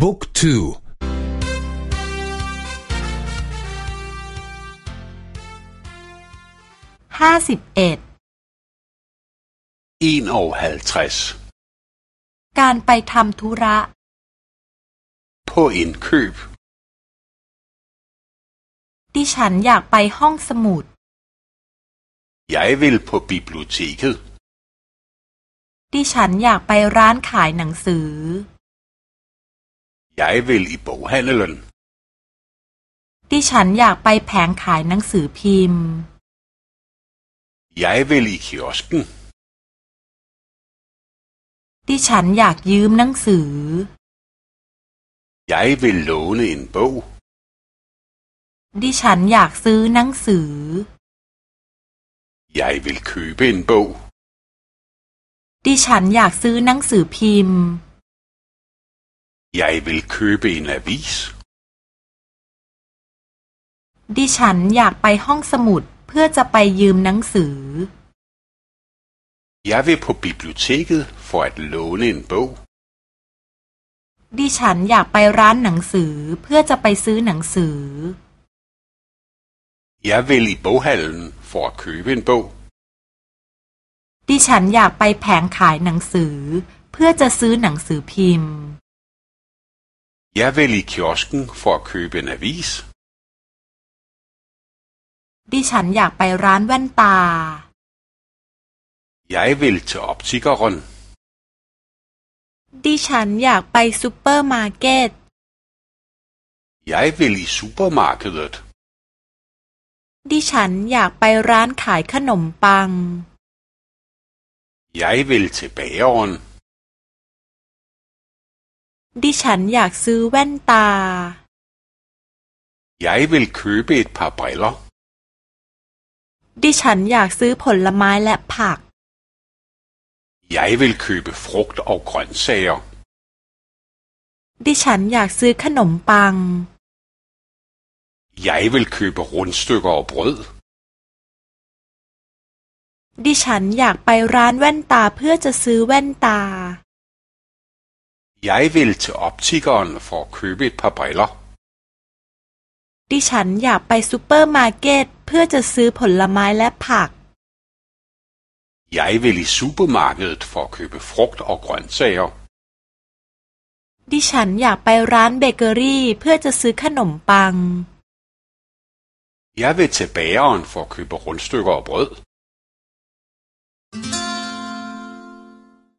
บุ๊กทูห้าสิบเอ็ดการไปทำธุระ på indkøb ดิฉันอยากไปห้องสมุด Jeg vil på biblioteket ดิฉันอยากไปร้านขายหนังสือ Jeg vil i boghandelen ดิฉันอยากไปแผงขายหนังสือพิมพ์ Jeg vil i kiosken ดิฉันอยากยืมหนังสือ Jeg vil låne en bog ดิฉันอยากซื้อหนังสือ Jeg vil købe en bog ดิฉันอยากซื้อหนังสือพิมพ์ Jeg vil købe en avis ดิฉันอยากไปห้องสมุดเพื่อจะไปยืมหนังสือ Jeg vil på biblioteket for at låne en bog ดิฉันอยากไปร้านหนังสือเพื่อจะไปซื้อหนังสือ Jeg vil i boghallen for at købe en bog ดิฉันอยากไปแผงขายหนังสือเพื่อจะซื้อหนังสือพิมพ์ Jeg vil i kiosken for at købe en avis ดิฉันอยากไปร้านแว่นตา Jeg vil til optikeren ดิฉันอยากไปซูเปอร์มาร์เก็ต Jeg vil i supermarkedet ดิฉันอยากไปร้านขายขนมปัง Jeg vil til bageren ดิฉันอยากซื้อแว่นตา Jeg vil købe et par briller ดิฉันอยากซื้อผลไม้และผัก Jeg vil købe frugt og grøntsager ดิฉันอยากซื้อขนมปัง Jeg vil købe rundstykker og brød ดิฉันอยากไปร้านแว่นตาเพื่อจะซื้อแว่นตา Jeg vil til optikeren for at købe et par briller ดิฉันอยากไปซูเปอร์มาร์เก็ตเพื่อจะซื้อผลไม้และผัก Jeg vil i supermarkedet for at købe frugt og grøntsager ดิฉันอยากไปร้านเบเกอรี่เพื่อจะซื้อขนมปัง Jeg vil til bageren for at købe rundstykker og brød